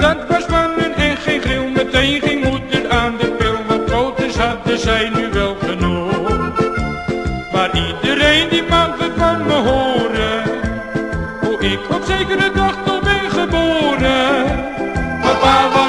dat was mannen en geen gril, meteen ging moeder aan de pil, want grootte hadden zij nu wel genoeg. Maar iedereen die mag van me horen, hoe ik op zekere dag toch ben geboren. Papa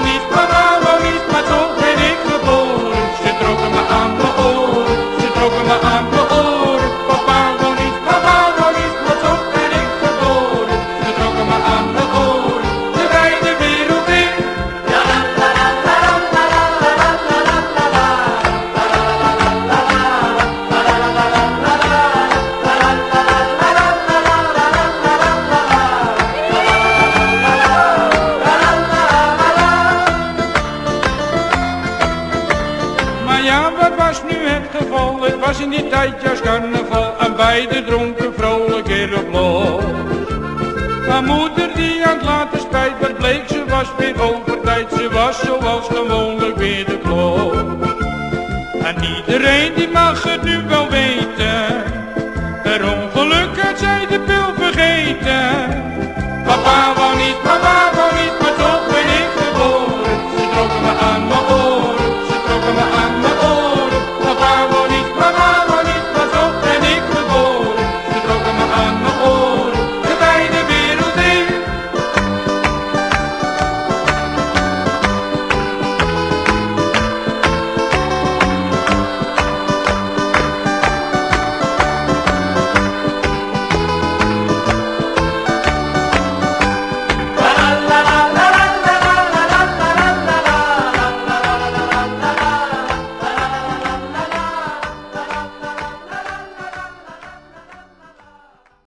Nou, wat was nu het geval? Het was in die tijd juist carnaval en beide dronken vrolijk erop. op los. Maar moeder die aan het laten spijt werd bleek, ze was weer over tijd. Ze was zoals gewoonlijk weer de klok. En iedereen die mag het nu wel weten, per ongeluk had zij de